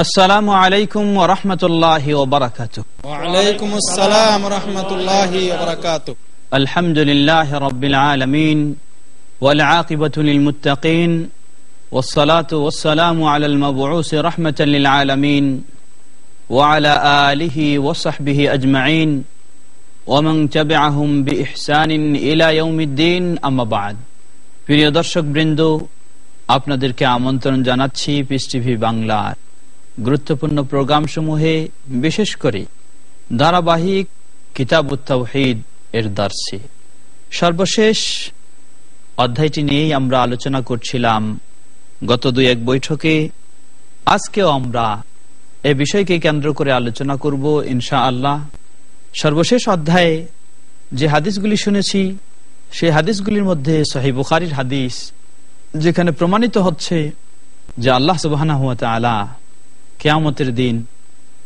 আসসালামু আলাইকুম ওয়া রাহমাতুল্লাহি ওয়া বারাকাতুহু। ওয়া আলাইকুম আসসালাম ওয়া রাহমাতুল্লাহি ওয়া বারাকাতুহু। আলহামদুলিল্লাহি রাব্বিল আলামিন ওয়াল আকিবাতু লিল মুত্তাকিন ওয়াস সালাতু ওয়াস সালামু আলাল মাবউউস রাহমাতাল লিল আলামিন ওয়া আলা আলিহি ওয়া সাহবিহি আজমাইন ওয়া মান তাবি'আহুম বিইহসানিন ইলা ইয়াউমিদ্দিন। আম্মা বা'দ। আপনাদেরকে আমন্ত্রণ জানাচ্ছি পিএস গুরুত্বপূর্ণ প্রোগ্রাম সমূহে বিশেষ করে ধারাবাহিক কিতাব উত্তাহিদ এর দার্সে সর্বশেষ অধ্যায়টি নিয়েই আমরা আলোচনা করছিলাম। গত দুই এক বৈঠকে আজকেও আমরা এ বিষয়কে কেন্দ্র করে আলোচনা করব ইনশা আল্লাহ সর্বশেষ অধ্যায়ে যে হাদিসগুলি শুনেছি, সেই হাদিসগুলির মধ্যে সহি বুখারির হাদিস, যেখানে প্রমাণিত হচ্ছে যে আল্লাহ সুবাহ কেয়ামতের দিন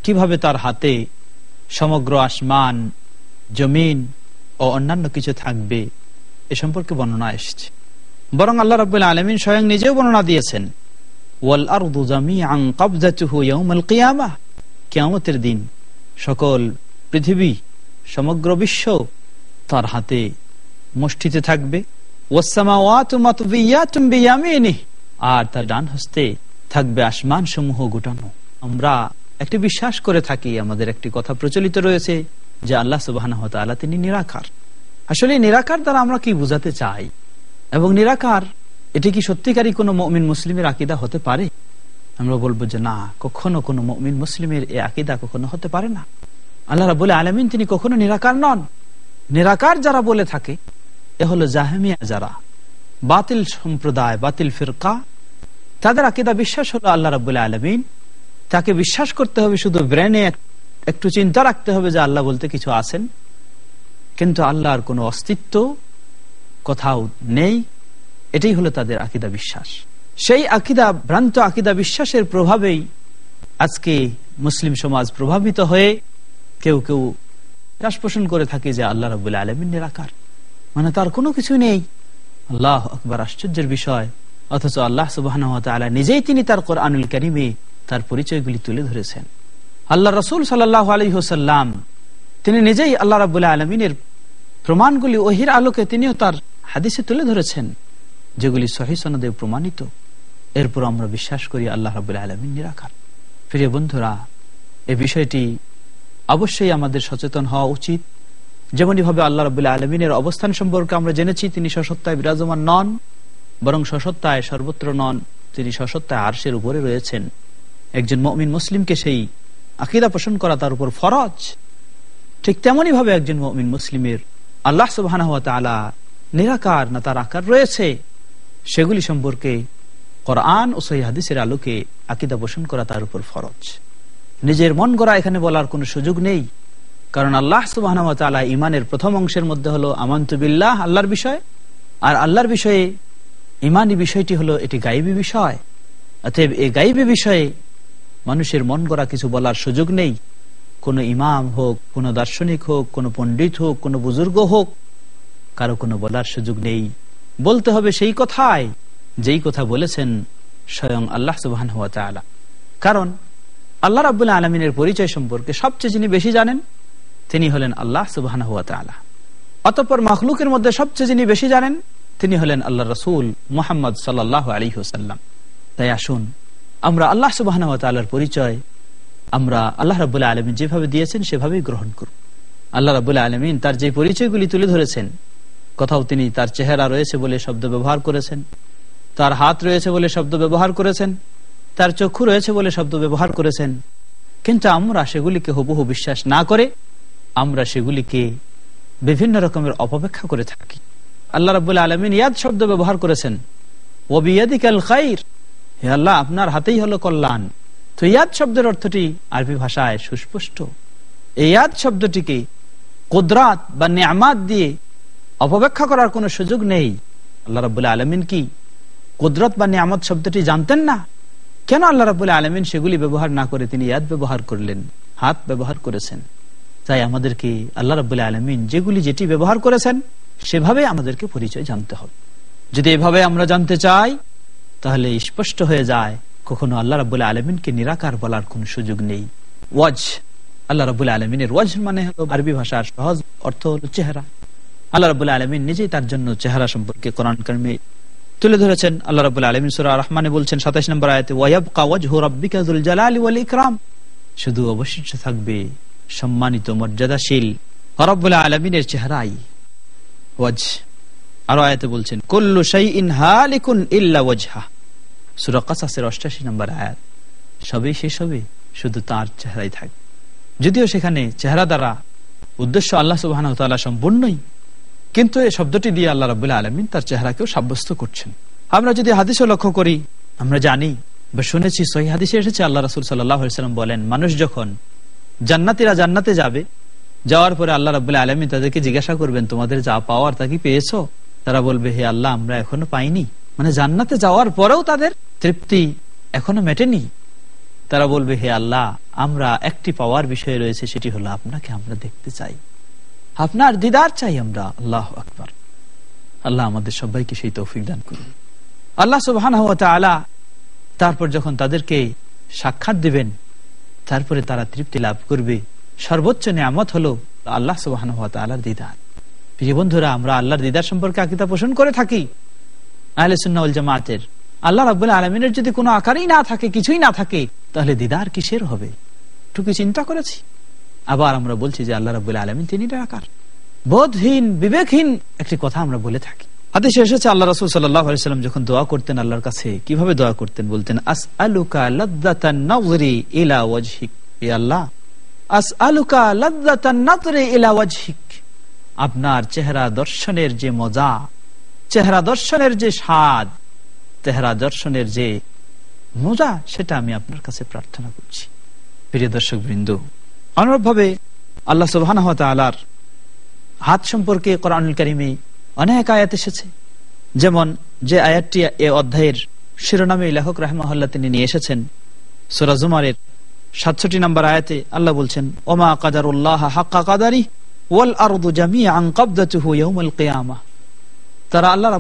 কীভাবে তার হাতে সমগ্র আসমান, জমিন ও অন্যান্য কিছু থাকবে এ সম্পর্কে বর্ণনা এসেছে। বরং আল্লাহ রব আলমিন স্বয়ং নিজেও বর্ণনা দিয়েছেন কেয়ামতের দিন সকল পৃথিবী, সমগ্র বিশ্ব তার হাতে মুষ্টিতে থাকবে। আর তার ডান হস্তে থাকবে আসমান সমূহ গোটানো। আমরা একটি বিশ্বাস করে থাকি, আমাদের একটি কথা প্রচলিত রয়েছে যে আল্লাহ সুবাহ তিনি নিরাকার। আসলে নিরাকার দ্বারা আমরা কি বুঝাতে চাই? এবং নিরাকার, এটি কি সত্যিকারই কোনো মমিন মুসলিমের আকিদা হতে পারে? আমরা বলব যে না, কখনো কোনো মমিন মুসলিমের এই আকিদা কখনো হতে পারে না। আল্লাহ বলে আলমিন তিনি কখনো নিরাকার নন। নিরাকার যারা বলে থাকে, এ হলো জাহেমিয়া যারা। বাতিল সম্প্রদায়, বাতিল ফিরকা, তাদের আকিদা বিশ্বাস হলো আল্লাহ রাবুল্লাহ আলমিন তাকে বিশ্বাস করতে হবে, শুধু ব্রেনে একটু চিন্তা রাখতে হবে যে আল্লাহ বলতে কিছু আছেন। কিন্তু আল্লাহর কোনো অস্তিত্ব কোথাও নেই। এটাই হলো তাদের আকিদা বিশ্বাস। সেই আকিদা, ভ্রান্ত আকিদা বিশ্বাসের প্রভাবেই আজকে মুসলিম সমাজ প্রভাবিত হয়ে কেউ কেউ চাষ পোষণ করে থাকে যে আল্লাহ রবুল্লা আলমিন নিরাকার। মানে তার কোনো কিছু নেই। আল্লাহ আকবর, আশ্চর্যের বিষয়। অথচ আল্লাহ সুবাহ নিজেই তিনি তার কোরআনুল করিমে তার পরিচয়গুলি তুলে ধরেছেন। আল্লাহ রসুল সাল্লাহ আলী হোসাল্লাম তিনি নিজেই আল্লাহ রাবুল্লাহ আলমিনের প্রমাণগুলি ওহির আলোকে তিনিও তার হাদিসে তুলে ধরেছেন, যেগুলি সহি সনদে প্রমাণিত। এরপর আমরা বিশ্বাস করি আল্লাহ রাবুল্লাহ আলমিন নিরাকার। প্রিয় বন্ধুরা, এ বিষয়টি অবশ্যই আমাদের সচেতন হওয়া উচিত। যেমনই ভাবে আল্লাহ রবুল্লাহ আলমিনের অবস্থান সম্পর্কে আমরা জেনেছি, তিনি সশত্তায় বিরাজমান নন, বরং সশত্তায় সর্বত্র নন, তিনি সশত্তায় আরশের উপরে রয়েছেন। একজন মমিন মুসলিমকে সেই আকিদা পোষণ করা তার উপর ফরজ। ঠিক তেমনই ভাবে একজন মমিন মুসলিমের আল্লাহ সুবাহ নিরাকার না তার আকার রয়েছে, সেগুলি সম্পর্কে কোরআন ও সহি হাদিসের আলোকে আকিদা পোষণ করা তার উপর ফরজ। নিজের মন গড়া এখানে বলার কোনো সুযোগ নেই, কারণ আল্লাহ সুবাহ ইমানের প্রথম অংশের মধ্যে হলো আমান্তবিল্লাহ আল্লাহর বিষয়, আর আল্লাহর বিষয়ে ইমানি বিষয়টি হলো এটি গাইবী বিষয়। অতএব এই গাইবী বিষয়ে মানুষের মন গড়া কিছু বলার সুযোগ নেই। কোনো ইমাম হোক, কোনো দার্শনিক হোক, কোনো পণ্ডিত হোক, কোনো বুজুর্গ হোক, কারও কোনো বলার সুযোগ নেই। বলতে হবে সেই কথাই, যেই কথা বলেছেন স্বয়ং আল্লাহ সুবাহান হাত কারণ আল্লাহ রাবুল্লাহ আলমিনের পরিচয় সম্পর্কে সবচেয়ে যিনি বেশি জানেন, তিনি হলেন আল্লাহ সুবাহান হাত অতঃপর মখলুকের মধ্যে সবচেয়ে যিনি বেশি জানেন, তিনি হলেন আল্লাহ রসুল মোহাম্মদ সাল্লাহ আলী হুসাল্লাম তাই আসুন আমরা আল্লাহ সুবাহ পরিচয়, আমরা আল্লাহ রাবুল্লাহ আলমিন যেভাবে দিয়েছেন সেভাবেই গ্রহণ করব আল্লাহ রাবুল্লাহ আলমিন তার যে পরিচয়গুলি তুলে ধরেছেন, কোথাও তিনি তার চেহারা রয়েছে বলে শব্দ ব্যবহার করেছেন, তার হাত রয়েছে বলে শব্দ ব্যবহার করেছেন, তার চক্ষু রয়েছে বলে শব্দ ব্যবহার করেছেন, কিন্তু আমরা সেগুলিকে হুবহু বিশ্বাস না করে আমরা সেগুলিকে বিভিন্ন রকমের অপব্যাখ্যা করে থাকি। আল্লাহ রাবুল্লাহ আলমিন ইয়াদ শব্দ ব্যবহার করেছেন ওবিয়াদিকাল খাইর হে আল্লাহ, আপনার হাতেই হলো কল্যাণ। তো ইয়াদ শব্দের অর্থটি আরবি ভাষায় সুস্পষ্ট। এই ইয়াদ শব্দটিকে কুদরাত বা নিয়ামাত দিয়ে অপব্যাখ্যা করার কোনো সুযোগ নেই। আল্লাহ রাবুল্লাহ আলমিন কি কুদরত বা নিয়ামত শব্দটি জানতেন না? কেন আল্লাহ রাবুল্লাহ আলমিন সেগুলি ব্যবহার না করে তিনি ইয়াদ ব্যবহার করলেন, হাত ব্যবহার করেছেন? তাই আমাদেরকে আল্লাহ রাবুল্লাহ আলমিন যেগুলি যেটি ব্যবহার করেছেন, সেভাবে আমাদেরকে পরিচয় জানতে হবে। যদি এভাবে আমরা জানতে চাই তাহলে স্পষ্ট হয়ে যায়, কখনো আল্লাহ রাবুল্লাহ আলমিনকে নিরাকার বলার কোন সুযোগ নেই। ওয়াজ, আল্লাহ রাবুল্লাহ আলমিনের ওয়াজ মানে হলো আরবি ভাষার সহজ অর্থ হলো চেহারা। আল্লাহ রাবুল্লাহ আলমিন নিজেই তার জন্য চেহারা সম্পর্কে কোরআন কর্মে তুলে ধরেছেন। আল্লাহ রাবুল্লাহ আলমিন সুরা রহমানে বলছেন সাতাশ নম্বর আয়তে ওয়াব কাওয়াজ হো রব্বিকাজুল জালালি ওয়াল ইকরাম। শুধু অবশিষ্ট থাকবে সম্মানিত মর্যাদাশীল। হরবুল্লাহ আলমিনের চেহারাই। ওয়াজ আরও আয়াতে বলছেন, কুল্লু শাইইন হালিকুন ইল্লা ওয়াজহা। সূরা কাসাসের 88 নম্বর আয়াত। সবই শেষ হবে, শুধু তার চেহারাই থাকবে যদিও সেখানে চেহারা দ্বারা উদ্দেশ্য আল্লাহ তাআলা সম্পূর্ণই, কিন্তু এই শব্দটি দিয়ে আল্লাহ রাব্বুল আলামিন তার চেহারাকেও সাব্যস্ত করছেন। আমরা যদি হাদিসও লক্ষ্য করি, আমরা জানি বা শুনেছি, সহি হাদিসে এসেছে, আল্লাহ রাসূল সাল্লাম বলেন, মানুষ যখন জান্নাতীরা জান্নাতে যাবে, যাওয়ার পরে আল্লাহ রাবুল্লাহ আলমী তাদেরকে জিজ্ঞাসা করবেন, তোমাদের যা পাওয়ার তা কি পেয়েছ? তারা বলবে, হে আল্লাহ, আমরা এখনও পাইনি। মানে জান্নাতে যাওয়ার পরেও তাদের তৃপ্তি এখনও মেটেনি। তারা বলবে, হে আল্লাহ, আমরা একটি পাওয়ার বিষয় রয়েছে, সেটি হলো আপনাকে আমরা দেখতে চাই। আপনার দিদার চাই আমরা, আল্লাহ আকবর। আল্লাহ আমাদের সবাইকে সেই তৌফিক দান করুন। আল্লাহ সুবাহ তারপর যখন তাদেরকে সাক্ষাৎ দিবেন, তারপরে তারা তৃপ্তি লাভ করবে। সর্বোচ্চ নিয়ামত হলো আল্লাহ আল্লাহর দিদার। প্রিয় বন্ধুরা, আমরা আল্লাহর দিদার সম্পর্কে আকিতা পোষণ করে থাকি। জামাতের। আল্লাহ আলমিনের যদি কোনো আকারই না থাকে, কিছুই না থাকে, তাহলে দিদার কিসের হবে? টুকু চিন্তা করেছি। আবার আমরা বলছি যে আল্লাহ আলমিন তিনি আকার। বোধহীন, বিবেকহীন একটি কথা আমরা বলে থাকি। হাদিসে এসেছে, আল্লাহ রসুল সাল্লাম যখন দোয়া করতেন আল্লাহর কাছে, কীভাবে দোয়া করতেন বলতেন আস আলুকা ইলা আল্লাহ আস আলুকা ইলা আপনার চেহারা দর্শনের যে মজা, চেহারা দর্শনের যে স্বাদ, চেহারা দর্শনের যে মজা, সেটা আমি আপনার কাছে প্রার্থনা করছি। প্রিয় দর্শক বৃন্দ অনুরূপভাবে আল্লাহ আলার হাত সম্পর্কে কোরআনুল কারিমে অনেক আয়াত এসেছে। যেমন যে আয়াতটি এ অধ্যায়ের শিরোনামে লেখক রাহমাহল্লা তিনি নিয়ে এসেছেন সুরাজুমারের সাতষট্টি নম্বর আয়াতে আল্লাহ বলছেন, ওমা কাদার উল্লাহ হাক্কা কাদারি তারা আল্লাহ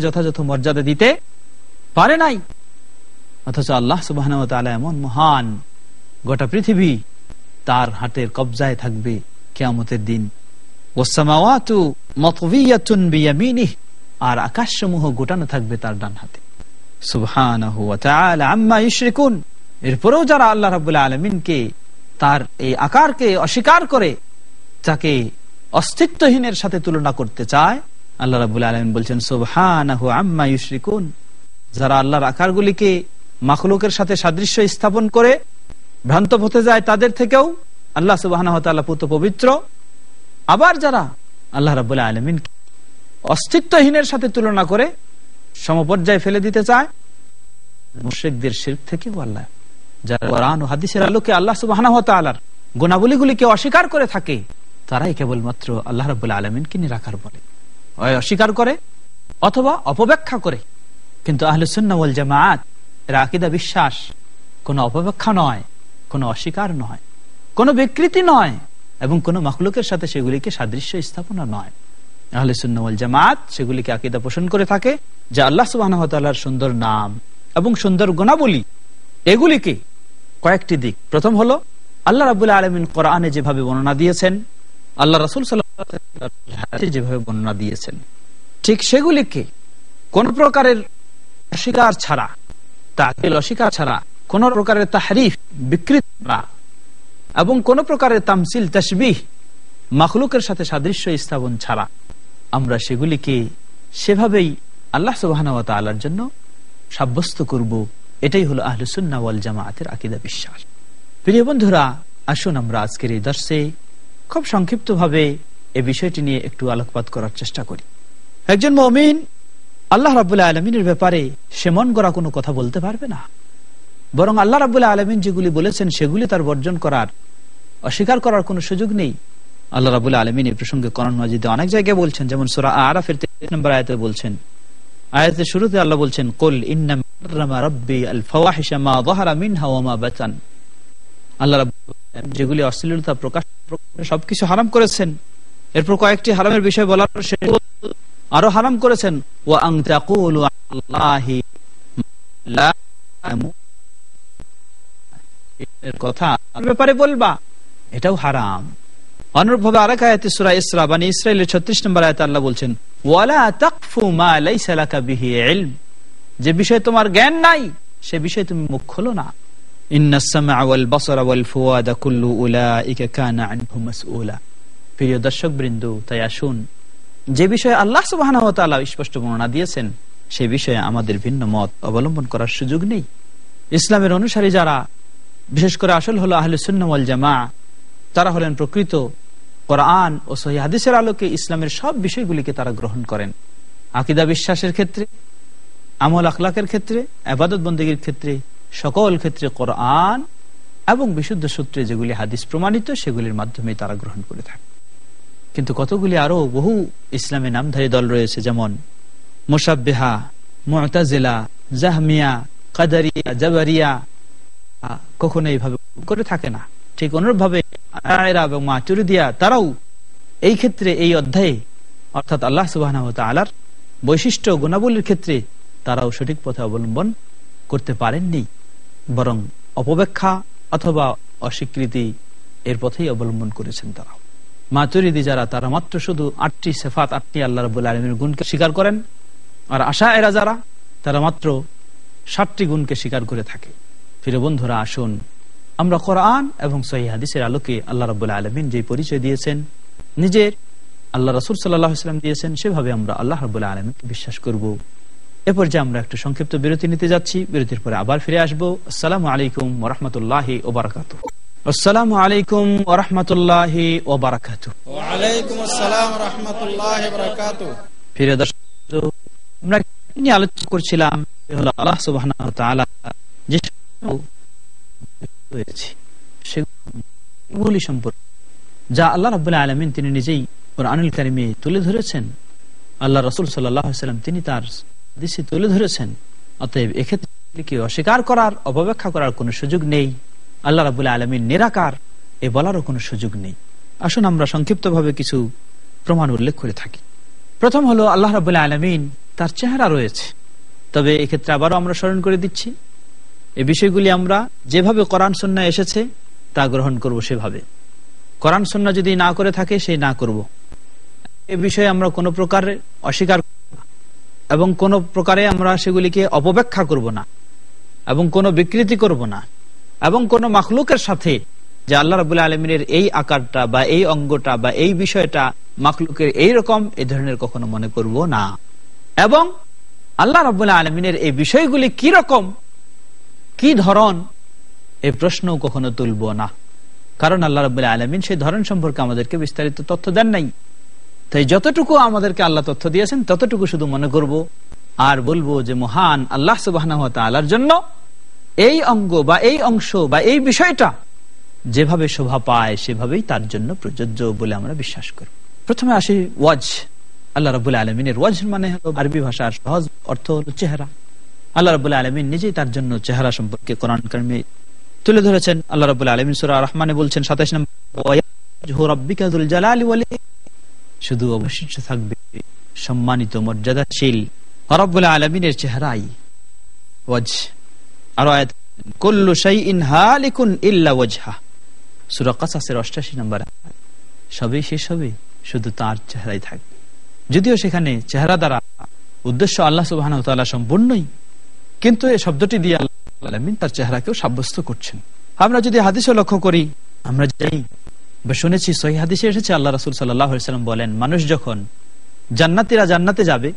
যথাযথ মর্যাদা দিতে পারে নাই। অথচ আল্লাহ এমন মহান গোটা পৃথিবী তার হাতের কবজায় থাকবে দিন। আকাশসমূহ গোটানো থাকবে তার ডান হাতে। সুবহানাহু এরপরেও যারা আল্লাহ রাব্বুল আলামিনকে তার এই আকারকে অস্বীকার করে তাকে অস্তিত্বহীনের সাথে তুলনা করতে চায়, আল্লাহ রাবুল আলম বলছেন ইউশরিকুন। যারা আল্লাহর আকারগুলিকে মাখলুকের সাথে সাদৃশ্য স্থাপন করে ভ্রান্ত হতে যায়, তাদের থেকেও আল্লাহ সুবাহ পুত পবিত্র। আবার যারা আল্লাহ রাবুল্লাহ আলমিন অস্তিত্বহীনের সাথে তুলনা করে সমপর্যায়ে ফেলে দিতে চায়, মুশ্রিকদের শির থেকে আল্লাহ, যারা হাদিসের আলোকে আল্লাহ সুবাহ গুণাবলীগুলিকে অস্বীকার করে থাকে তারাই কেবলমাত্র আল্লাহ রাবুল্লাহ আলমিনকে নিরাকার বলে। অস্বীকার করে অথবা অপব্যাখ্যা করে। কিন্তু আহলুসুন্নাওয়াল জামাত এর আকিদা বিশ্বাস। কোনো অপব্যাখ্যা নয়, কোনো অস্বীকার নয়, কোনো বিকৃতি নয় এবং কোনো মখলুকের সাথে সেগুলিকে সাদৃশ্য স্থাপনা নয়। আহলুসুন্নাওয়াল জামাত সেগুলিকে আকিদা পোষণ করে থাকে যে আল্লাহ সুবাহর সুন্দর নাম এবং সুন্দর গুণাবলী। এগুলিকে কয়েকটি দিক। প্রথম হলো, আল্লাহ রাবুল্লাহ আলমিন কোরআনে যেভাবে বর্ণনা দিয়েছেন আল্লাহ রসুল যেভাবে বর্ণনা দিয়েছেন, ঠিক সেগুলিকে কোন প্রকারের অস্বীকার ছাড়া তাকিল অস্বীকার ছাড়া, কোন প্রকারের তাহারিফ বিকৃত এবং কোন প্রকারের তামসিল তসবিহ মখলুকের সাথে সাদৃশ্য স্থাপন ছাড়া, আমরা সেগুলিকে সেভাবেই আল্লাহ সুবাহর জন্য সাব্যস্ত করব। এটাই হলো আহলুসুন্নাওয়াল জামায়াতের আকিদা বিশ্বাস প্রিয় বন্ধুরা, আসুন আমরা আজকের এই দর্শে খুব সংক্ষিপ্ত ভাবে এ বিষয়টি নিয়ে একটু আলোকপাত করার চেষ্টা করি। একজন মমিন আল্লাহ রাবুল্লাহ আলমিনের ব্যাপারে সে মন গড়া কোনো কথা বলতে পারবে না। বরং আল্লাহ রাবুল্লাহ আলমিন যেগুলি বলেছেন সেগুলি তার বর্জন করার, অস্বীকার করার কোনো সুযোগ নেই। আল্লাহ রাবুল্লাহ আলমিন এই প্রসঙ্গে করণ মাজিদে অনেক জায়গায় বলছেন, যেমন সোরা আরাফের তেইশ নম্বর আয়তে বলছেন আয়াতের শুরুতে আল্লাহ বলছেন, কুল ইন্নামা রাব্বি আল ফাওয়াহিশা মা যাহারা মিনহা ওয়া মা বাতান। আল্লাহ যেগুলি অশ্লীলতা প্রকাশ সবকিছু হারাম করেছেন। এরপর কয়েকটি হারামের বিষয় বলার আরও হারাম করেছেন। এর কথা ব্যাপারে বলবা, এটাও হারাম। অনুরূপভাবে আরেক আয়াতে সূরা ইসরা, বানি ইসরাইলের 36 নম্বর আল্লাহ বলছেন, ওয়ালা তাকফু মা লাইসা লাকা বিহি ইলম। যে বিষয়ে তোমার জ্ঞান নাই, সে বিষয়ে তুমি মুখ খোলো না। প্রিয় দর্শকবৃন্দ, তাই আসুন, যে বিষয়ে আল্লাহ তাআলা স্পষ্ট বর্ণনা দিয়েছেন, সে বিষয়ে আমাদের ভিন্ন মত অবলম্বন করার সুযোগ নেই। ইসলামের অনুসারী যারা, বিশেষ করে আসল হলো আহলে জামা তারা হলেন প্রকৃত কোরআন ও সহি হাদিসের আলোকে ইসলামের সব বিষয়গুলিকে তারা গ্রহণ করেন। আকিদা বিশ্বাসের ক্ষেত্রে আমল আখলাকের ক্ষেত্রে আবাদত বন্দীগীর ক্ষেত্রে সকল ক্ষেত্রে কোরআন এবং বিশুদ্ধ সূত্রে যেগুলি হাদিস প্রমাণিত, সেগুলির মাধ্যমে তারা গ্রহণ করে থাকে। কিন্তু কতগুলি আরও বহু ইসলামী নামধারী দল রয়েছে, যেমন মোসাব্বেহা মোতাজেলা, জাহমিয়া, কাদারিয়া, জাবারিয়া কখনো এইভাবে করে থাকে না। ঠিক অনুরূপভাবে এবং মাচুরিদিয়া তারাও এই ক্ষেত্রে, এই অধ্যায়ে, অর্থাৎ আল্লাহ সুবাহ আলার বৈশিষ্ট্য গুণাবলীর ক্ষেত্রে, তারাও সঠিক পথে অবলম্বন করতে পারেননি। বরং অপব্যাখ্যা অথবা অস্বীকৃতি এর পথেই অবলম্বন করেছেন তারাও মাতুরিদি যারা, তারা মাত্র শুধু আটটি সেফাত, আটটি আল্লাহ রবুল্লা আলমীর গুণকে স্বীকার করেন। আর আশা এরা যারা, তারা মাত্র ষাটটি গুণকে স্বীকার করে থাকে। ফিরে বন্ধুরা, আসুন আমরা কোরআন এবং সহি হাদিসের আলোকে আল্লাহ রবুল্লা আলমিন যে পরিচয় দিয়েছেন, নিজের আল্লাহ রসুল সাল্লাহাম দিয়েছেন, সেভাবে আমরা আল্লাহ রবুল্লা আলমিনকে বিশ্বাস করব। এ পর্যায়ে আমরা একটু সংক্ষিপ্ত বিরতি নিতে যাচ্ছি বিরতির পরে আবার ফিরে আসব। আসসালামু আলাইকুম ওরহমতুল্লাহ ওবরাকাত আসসালামু আলাইকুম ওরহমতুল্লাহ ওবরাকাত ফিরে দর্শক আমরা নিয়ে আলোচনা করছিলাম? হলো আল্লাহ সুবাহ যে রয়েছে সেগুলি সম্পর্কে যা আল্লাহ আলমিন তিনি নিজেই ওর আনুল কারিমে তুলে ধরেছেন। আল্লাহ রসুল সাল্লাম তিনি তার দেশে তুলে ধরেছেন। অতএব এক্ষেত্রে অস্বীকার করার, অপব্যাখ্যা করার কোনো সুযোগ নেই। আল্লাহ রাবুল্লাহ আলমিন নিরাকার, এ বলারও কোনো সুযোগ নেই। আসুন আমরা সংক্ষিপ্ত ভাবে কিছু প্রমাণ উল্লেখ করে থাকি। প্রথম হলো, আল্লাহ রাবুল্লাহ আলমিন তার চেহারা রয়েছে। তবে এক্ষেত্রে আবারও আমরা স্মরণ করে দিচ্ছি, এ বিষয়গুলি আমরা যেভাবে কোরআন, সন্না এসেছে, তা গ্রহণ করব সেভাবে। কোরআন, সন্না যদি না করে থাকে সেই না করব। এ বিষয়ে আমরা কোনো প্রকার অস্বীকার এবং কোন প্রকারে আমরা সেগুলিকে অপব্যাখ্যা করব না, এবং কোনো বিকৃতি করব না, এবং কোন মাখলুকের সাথে যে আল্লাহ রাবুল্লাহ আলমিনের এই আকারটা বা এই অঙ্গটা বা এই বিষয়টা মাখলুকের এই রকম এই ধরনের কখনো মনে করব না। এবং আল্লাহ রাবুল্লাহ আলমিনের এই বিষয়গুলি কি রকম, কি ধরন এই প্রশ্ন কখনো তুলব না। কারণ আল্লাহ রবাহ আলমিন সেই ধরন সম্পর্কে আমাদেরকে বিস্তারিত তথ্য দেন নাই। তাই যতটুকু আমাদেরকে আল্লাহ তথ্য দিয়েছেন, ততটুকু শুধু মনে করব আর বলব যে মহান আল্লাহ সুবাহ জন্য এই অঙ্গ বা এই অংশ বা এই বিষয়টা যেভাবে শোভা পায়, সেভাবেই তার জন্য প্রযোজ্য বলে আমরা বিশ্বাস করি। প্রথমে আসি ওয়াজ। আল্লাহ রবুল্লা আলমিনের ওয়াজ মানে হলো আরবি ভাষার সহজ অর্থ হলো চেহারা। আল্লাহ রবুল্লাহ আলমিন নিজেই তার জন্য চেহারা সম্পর্কে কোরআন কর্মে তুলে ধরেছেন। আল্লাহ রবুল্লাহ আলমিন সুরা রহমানে বলছেন সাতাইশ নম্বর শুধু অবশিষ্ট থাকবে। সম্মানিত, মর্যাদাশীল রব্বুল আলমিনের চেহারাই। ওয়াজ, আরও আয়াত, কুল্লু শাইইন হালিকুন ইল্লা ওয়াজহা। সূরা কাসাসের 88 নম্বর সবই শেষ হবে, শুধু তার চেহারাই থাকবে। যদিও সেখানে চেহারা দ্বারা উদ্দেশ্য আল্লাহ সুবহানাহু ওয়া তাআলা সম্পূর্ণই, কিন্তু এই শব্দটি দিয়ে আল্লাহ তার চেহারাকেও সাব্যস্ত করছেন। আমরা যদি হাদিসও লক্ষ্য করি, আমরা জানি শুনেছি, সহি হাদিসে এসেছে, আল্লাহ রাসুল সাল্লাম বলেন, মানুষ যখন জান্নাতিরা জান্নাতে যাবে,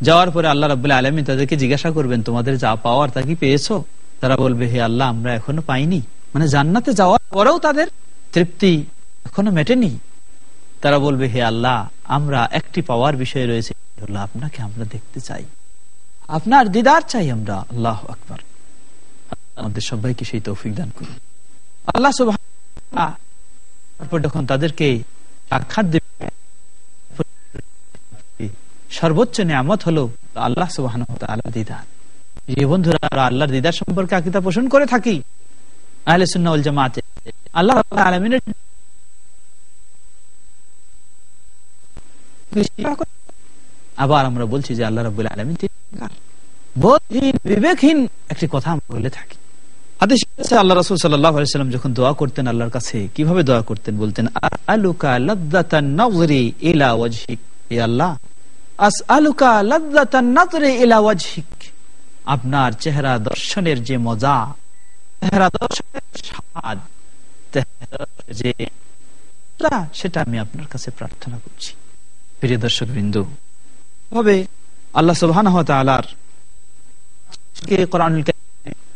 যাওয়ার পরে আল্লাহ রাবুল্লাহ আলমী তাদেরকে জিজ্ঞাসা করবেন, তোমাদের যা পাওয়ার তা কি পেয়েছ? তারা বলবে, হে আল্লাহ, আমরা এখনও পাইনি। মানে জান্নাতে যাওয়ার পরেও তাদের তৃপ্তি এখনও মেটেনি। তারা বলবে, হে আল্লাহ, আমরা একটি পাওয়ার বিষয় রয়েছে আপনাকে আমরা দেখতে চাই। আপনার দিদার চাই আমরা, আল্লাহ আকবর। আমাদের সবাইকে সেই তৌফিক দান করুন। আল্লাহ তারপর যখন তাদেরকে সাক্ষাৎ দেবে, সর্বোচ্চ নিয়ামত হলো আল্লাহ সুবাহ দিদার। যে বন্ধুরা আল্লাহর দিদার সম্পর্কে আকিদা পোষণ করে থাকি, আহলে সুন্নাউল জামাতে, আল্লাহ আলমিনের আবার আমরা বলছি যে আল্লাহ রবুল্লা আলমিন বিবেকহীন একটি কথা আমরা বলে থাকি। আল্লাহ সাল্লাম যখন দোয়া করতেন আল্লাহর কাছে, কীভাবে দোয়া করতেন? বলতেন আলুকা ইলা ওয়াজহিক। আল্লাহ আস আলুকা লদ্দাতান ইলা ওয়াজহিক। আপনার চেহারা দর্শনের যে মজা, চেহারা দর্শনের স্বাদ যে সেটা আমি আপনার কাছে প্রার্থনা করছি। প্রিয় দর্শক বিন্দু ভাবে আল্লাহ সুবহান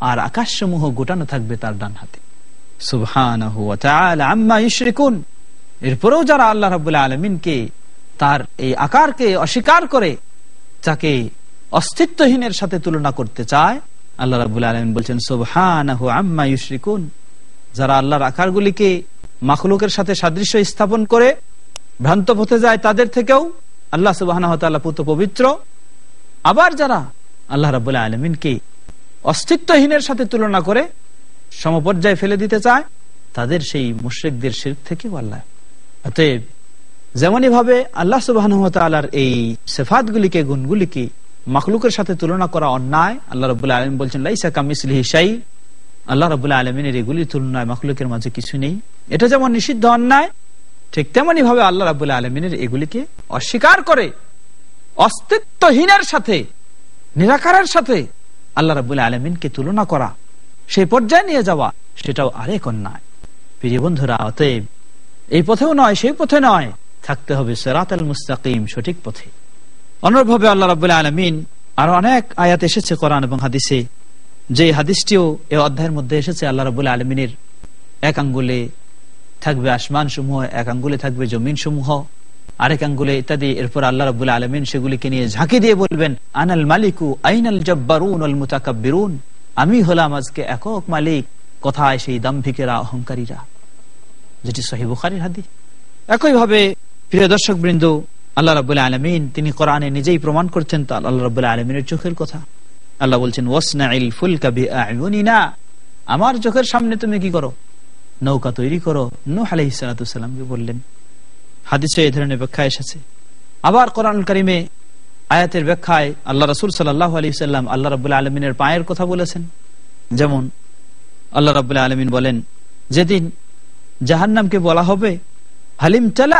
আর আকাশসমূহ গোটানো থাকবে তার ডান হাতে। এরপরেও যারা আল্লাহ রাব্বুল আলামিনকে তার এই আকারকে অস্বীকার করে যাকে অস্তিত্বহীনের সাথে তুলনা করতে চায়, আল্লাহ রাবুল আলমিন বলছেন, সোবহানাহু আম্মা ইউশরিকুন। যারা আল্লাহর আকারগুলিকে মাখলুকের সাথে সাদৃশ্য স্থাপন করে, ভ্রান্ত পথে যায় তাদের থেকেও আল্লাহ সুবাহ পুত পবিত্র। আবার যারা আল্লাহ রাবুল্লাহ আলমিনকে অস্তিত্বহীনের সাথে তুলনা করে সমপর্যায়ে ফেলে দিতে চায়? তাদের সেই মুশ্রিকদের শির থেকেও আল্লাহ অতএব যেমনই ভাবে আল্লাহ সুবাহ এই সেফাতগুলিকে, গুণগুলিকে মাখলুকের সাথে তুলনা করা অন্যায়, আল্লাহ রবুল্লাহ আলম বলছেন, লাইসা কামিসলি হিসাই আল্লাহ রবুল্লাহ আলমিনের এগুলির তুলনায় মাখলুকের মাঝে কিছু নেই। এটা যেমন নিষিদ্ধ অন্যায়, ঠিক তেমনই ভাবে আল্লাহ রাবুল্লাহ আলমিনের এগুলিকে অস্বীকার করে অস্তিত্বহীনের সাথে নিরাকারের সাথে আল্লাহ রাবুল্লাহ আলমিনকে তুলনা করা, সেই পর্যায়ে নিয়ে যাওয়া, সেটাও আরেক অন্যায়। প্রিয় বন্ধুরা, অতএব এই পথেও নয়, সেই পথে নয়, থাকতে হবে সেরাত আল মুস্তাকিম, সঠিক পথে। অনুরূপভাবে আল্লাহ রাবুল্লাহ আলমিন আরও অনেক আয়াত এসেছে কোরআন এবং হাদিসে, যে হাদিসটিও এ অধ্যায়ের মধ্যে এসেছে, আল্লাহ রাবুল্লাহ আলমিনের এক আঙ্গুলে থাকবে আসমান সমূহ এক আঙ্গুলে থাকবে জমিন সমূহ আরেক আঙ্গুলে ইত্যাদি, এরপর আল্লাহ রাবুল্লাহ আলমিন সেগুলিকে নিয়ে ঝাঁকি দিয়ে বলবেন, আনাল মালিকু আইনাল জব্বারুন আল মুতাকাব্বিরুন? আমি হলাম আজকে একক মালিক, কোথায় সেই দাম্ভিকেরা, অহংকারীরা? যেটি সহিবুখারির হাদিস। একইভাবে প্রিয় দর্শক বৃন্দ আল্লাহ রাবুল্লাহ আলমিন, তিনি কোরআনে নিজেই প্রমাণ করছেন, তা আল্লাহ রাবুল্লাহ আলমিনের চোখের কথা। আল্লাহ বলছেন ওয়াসনাইল ফুল কাবি না আমার চোখের সামনে তুমি কি করো? নৌকা তৈরি করো। নু আলহিসামকে বললেন হাদিসে এই ধরনের ব্যাখ্যা এসেছে। আবার কোরআন করিমে আয়াতের ব্যাখ্যায় আল্লাহ রসুল সাল্লাহ আলি সাল্লাম আল্লাহ রাবুল্লাহ আলমিনের পায়ের কথা বলেছেন। যেমন আল্লাহ রাবুল্লাহ আলমিন বলেন, যেদিন জাহান্নামকে বলা হবে, হালিম চালা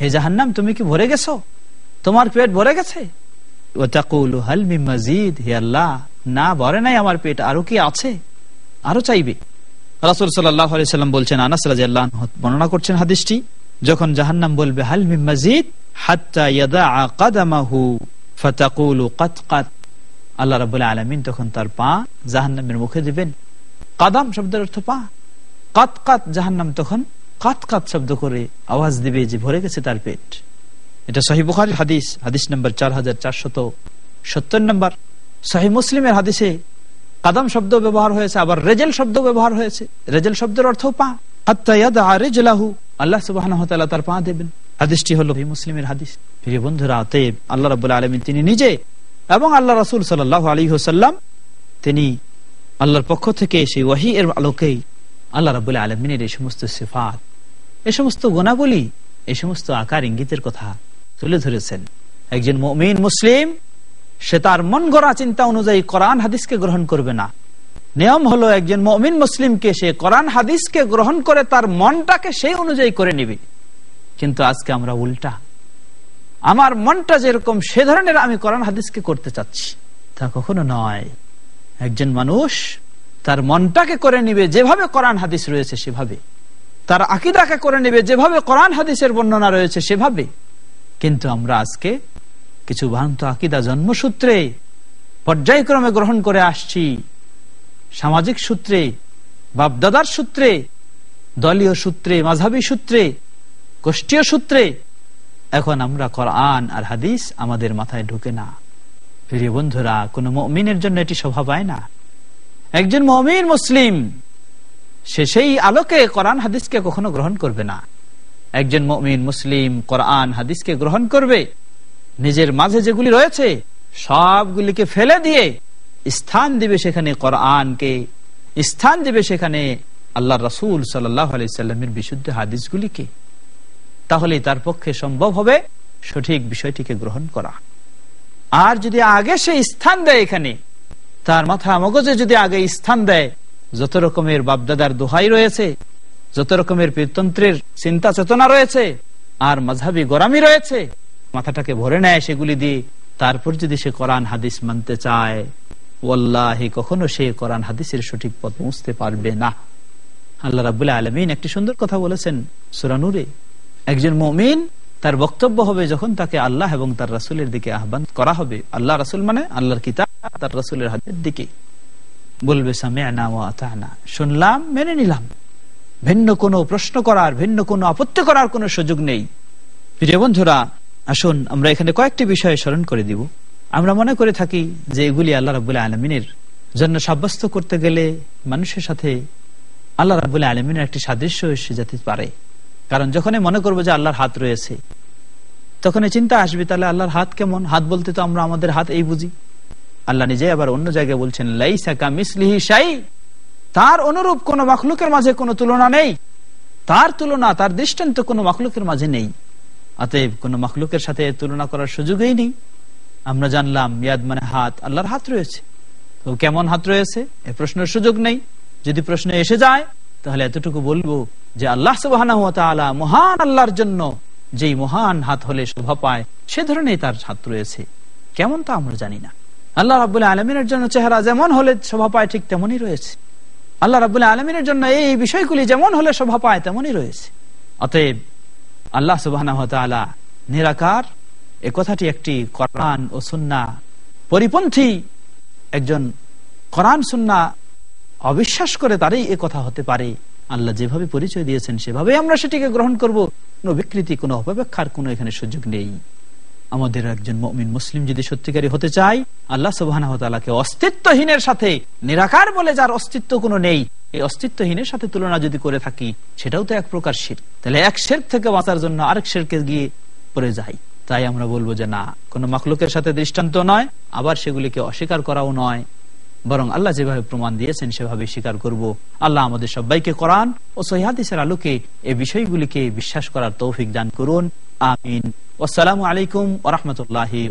হে জাহান্নাম, তুমি কি ভরে গেছো? তোমার পেট ভরে গেছে? হে আল্লাহ, না, ভরে নাই আমার পেট, আরও কি আছে? আরও চাইবে। রাসুল সাল্লাম বলছেন, আনাস রাজিয়াল্লাহ বর্ণনা করছেন হাদিসটি যখন জাহান্নাম বলবে হালমি মজিদ? হাত্তা তখন তার পা জাহান্নামের মুখে দিবেন। কাদাম শব্দের অর্থ পা। জাহান্নাম তখন কাত শব্দ করে আওয়াজ দিবে যে ভরে গেছে তার পেট। এটা হাদিস হাদিস নম্বর চার হাজার চারশত সত্তর নম্বর। মুসলিমের হাদিসে কাদাম শব্দ ব্যবহার হয়েছে, আবার রেজেল শব্দ ব্যবহার হয়েছে। রেজেল শব্দের অর্থ পা। আল্লাহ সুবাহ তার পা দেবেন। হাদিসটি হলো মুসলিমের হাদিস। প্রিয় বন্ধুরা, অতএব আল্লাহ আলমিন তিনি নিজে এবং আল্লাহ রসুল আলী হোসাল্লাম তিনি আল্লাহর পক্ষ থেকে সেই ওয়াহি এর আলোকেই আল্লাহ আলমিনের এই সমস্ত সিফাত এ সমস্ত সমস্ত আকার ইঙ্গিতের কথা তুলে ধরেছেন। একজন মুসলিম, সে তার মন গড়া চিন্তা অনুযায়ী কোরআন হাদিসকে গ্রহণ করবে না। নিয়ম হলো একজন মমিন মুসলিমকে সে কোরআন হাদিসকে গ্রহণ করে তার মনটাকে সেই অনুযায়ী করে নিবে। কিন্তু আজকে আমরা উল্টা। আমার মনটা যেরকম সে ধরনের আমি কোরআন হাদিসকে করতে চাচ্ছি, তা কখনো নয়। একজন মানুষ তার মনটাকে করে নিবে, যেভাবে কোরআন হাদিস রয়েছে সেভাবে। তার আকিদাকে করে নিবে, যেভাবে কোরআন হাদিসের বর্ণনা রয়েছে সেভাবে। কিন্তু আমরা আজকে কিছু ভ্রান্ত আকিদা জন্মসূত্রে পর্যায়ক্রমে গ্রহণ করে আসছি। সামাজিক সূত্রে, বাপদাদার সূত্রে, দলীয় সূত্রে মাঝাবী সূত্রে, গোষ্ঠীয় সূত্রে, এখন আমরা কোরআন আর হাদিস আমাদের মাথায় ঢুকে না। প্রিয় বন্ধুরা, কোন মমিনের জন্য এটি শোভা পায় না। একজন মমিন মুসলিম, সে সেই আলোকে কোরআন হাদিসকে কখনো গ্রহণ করবে না। একজন মমিন মুসলিম কোরআন হাদিসকে গ্রহণ করবে, নিজের মাঝে যেগুলি রয়েছে, সবগুলিকে ফেলে দিয়ে স্থান দিবে সেখানে কোরআনকে, স্থান দিবে সেখানে আল্লাহ রসুল সাল্লাহ আলাইসাল্লামের বিশুদ্ধ হাদিসগুলিকে। তাহলে তার পক্ষে সম্ভব হবে সঠিক বিষয়টিকে গ্রহণ করা। আর যদি আগে সে স্থান দেয় এখানে, তার মাথা মগজে যদি আগে স্থান দেয়, যত রকমের বাপদাদার দোহাই রয়েছে, যত রকমের পীরতন্ত্রের চিন্তা চেতনা রয়েছে, আর মাঝাবি গোরামি রয়েছে, মাথাটাকে ভরে নেয় সেগুলি দিয়ে, তারপর যদি সে কোরআন, হাদিস মানতে চায় ওল্লাহি কখনো সে কোরআন হাদিসের সঠিক পথ পৌঁছতে পারবে না। আল্লাহ রাবুল্লাহ আলমিন একটি সুন্দর কথা বলেছেন সুরানুরে একজন মমিন তার বক্তব্য হবে যখন তাকে আল্লাহ এবং তার রাসুলের দিকে আহ্বান করা হবে। আল্লাহ রাসুল মানে আল্লাহর কিতাব, তার রাসুলের হাতের দিকে। বলবে শুনলাম, মেনে নিলাম। ভিন্ন কোনো প্রশ্ন করার, ভিন্ন কোনো আপত্তি করার কোনো সুযোগ নেই। প্রিয় বন্ধুরা, আসুন আমরা এখানে কয়েকটি বিষয়ে স্মরণ করে দিব। আমরা মনে করে থাকি যে এগুলি আল্লাহ রাবুল্লাহ আলমিনের জন্য সাব্যস্ত করতে গেলে মানুষের সাথে আল্লাহ রাবুল্লাহ আলমিনের একটি সাদৃশ্য এসে যেতে পারে। কারণ যখনই মনে করব যে আল্লাহর হাত রয়েছে তখন চিন্তা আসবে, তাহলে আল্লাহর হাত কেমন? হাত বলতে তো আমরা আমাদের হাত এই বুঝি। আল্লাহ নিজে আবার অন্য জায়গায় বলছেন লাইসাকা মিসলিহি সাই তার অনুরূপ কোন মখলুকের মাঝে কোনো তুলনা নেই। তার তুলনা, তার দৃষ্টান্ত কোনো মখলুকের মাঝে নেই। অতএব কোন মখলুকের সাথে তুলনা করার সুযোগই নেই। আমরা জানলাম ইয়াদ মানে হাত, আল্লাহর হাত রয়েছে। তো কেমন হাত রয়েছে? এ প্রশ্নের সুযোগ নেই। যদি প্রশ্ন এসে যায়, তাহলে এতটুকু বলব যে আল্লাহ সুবাহ মহান আল্লাহর জন্য যেই মহান হাত হলে শোভা পায়, সে ধরনের তার হাত রয়েছে। কেমন তা আমরা জানি না। আল্লাহ রাবুল্লাহ আলমিনের জন্য চেহারা যেমন হলে শোভা পায়, ঠিক তেমনই রয়েছে। আল্লাহ রাবুল্লাহ আলমিনের জন্য এই বিষয়গুলি যেমন হলে শোভা পায়, তেমনই রয়েছে। অতএব আল্লাহ সুবাহ নিরাকার এ কথাটি একটি কোরআন ও সুন্না পরিপন্থী একজন কোরআন সুন্না অবিশ্বাস করে তারই এ কথা হতে পারে। আল্লাহ যেভাবে পরিচয় দিয়েছেন সেভাবে আমরা সেটিকে গ্রহণ করব। কোন বিকৃতি, কোন অপব্যাখ্যার কোন এখানে সুযোগ নেই। আমাদের একজন মমিন মুসলিম যদি সত্যিকারী হতে চাই আল্লাহ সুবাহকে অস্তিত্বহীনের সাথে নিরাকার বলে যার অস্তিত্ব কোনো নেই, এই অস্তিত্বহীনের সাথে তুলনা যদি করে থাকি, সেটাও তো এক প্রকার শির। তাহলে এক শের থেকে বাঁচার জন্য আরেক শেরকে গিয়ে পড়ে যাই। তাই আমরা বলব যে না, কোন মখলুকের সাথে দৃষ্টান্ত নয়, আবার সেগুলিকে অস্বীকার করাও নয়। বরং আল্লাহ যেভাবে প্রমাণ দিয়েছেন সেভাবে স্বীকার করব। আল্লাহ আমাদের সবাইকে করান ও সহিদের আলোকে এই বিষয়গুলিকে বিশ্বাস করার তৌফিক দান করুন। আমিন। আসসালামু আলাইকুম ওরহমতুল্লাহ